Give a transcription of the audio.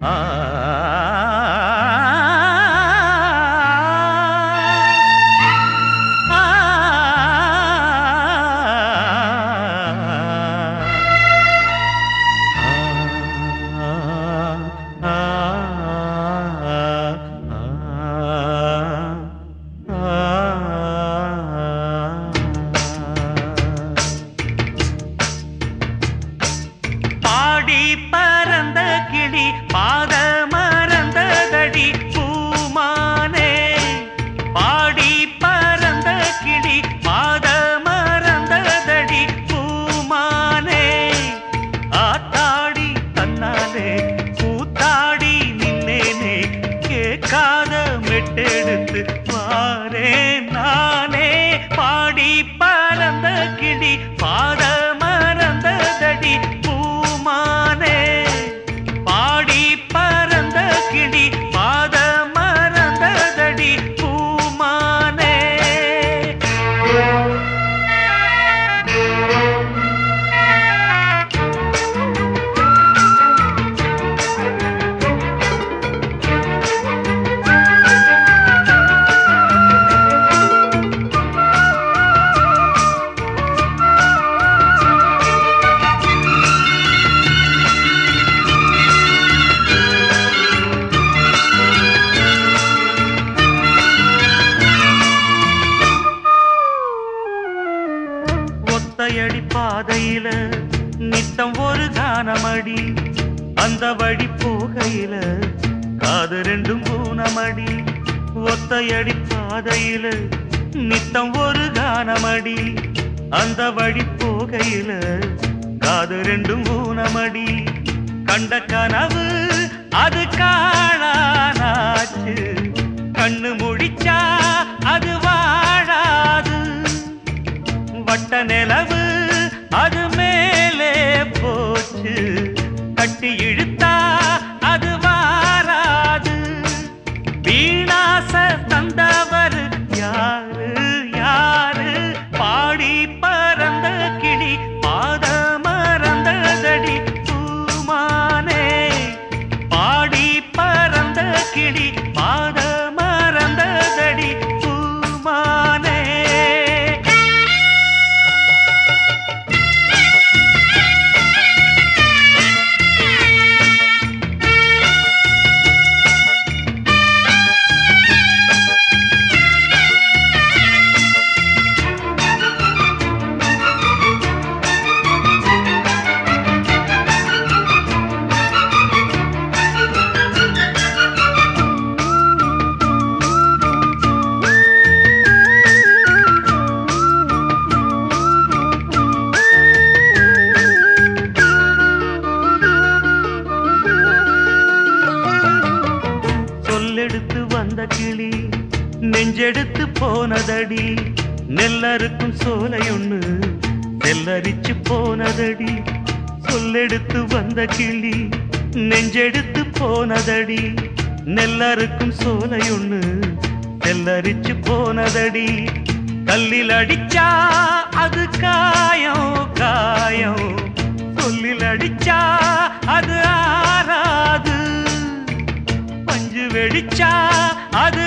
Ah. வழி பாதையில நித்தம் ஒரு கானமடி அந்த வழி போகையில காது ரெண்டும் பூனமடி ஒத்தையடி பாதையில நித்தம் ஒரு கானமடி அந்த வழி போகையில காது ரெண்டும் ஊனமடி. கண்ட கனவு அது காணா வந்த கிளி நெஞ்செடுத்து போனதடி. நெல்லறுக்கும் சோலையொன்னு நெல்லரிச்சு போனதடி. சொல்லெடுத்து வந்த கிளி நெஞ்செடுத்து போனதடி. நெல்லறுக்கும் சோலையொன்னு நெல்லரிச்சு போனதடி. கல்லில் அடிச்சா அது காய் அது